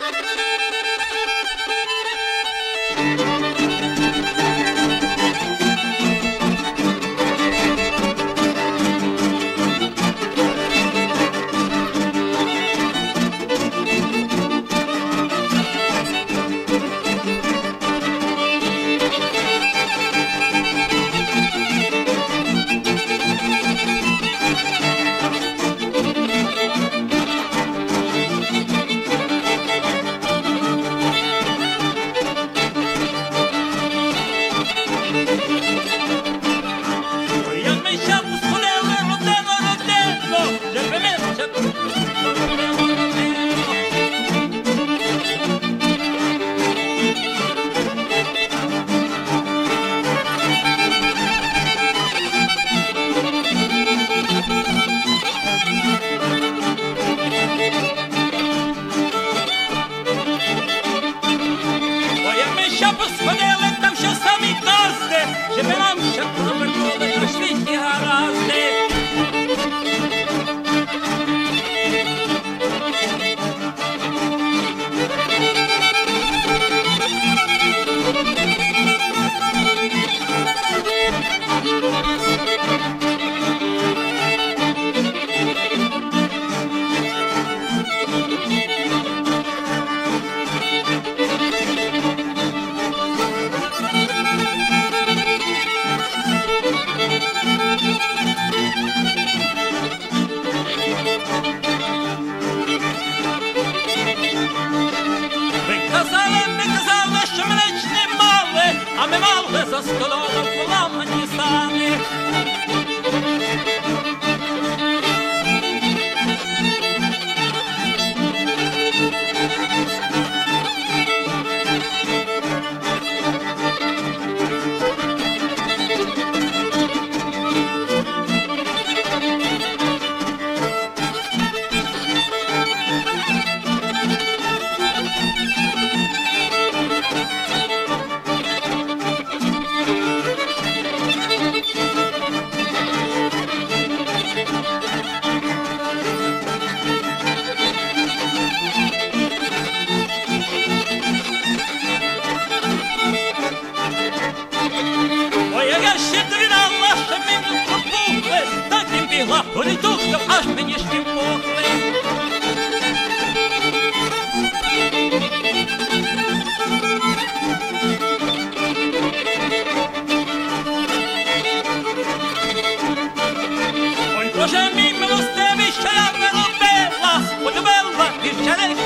thank you Chapa-se Because I love, because I love, I'm a man, I'm a man, aż będziesz tym pukły. Oj proszę mi miłosne wyścielane obela, odbela, wirczele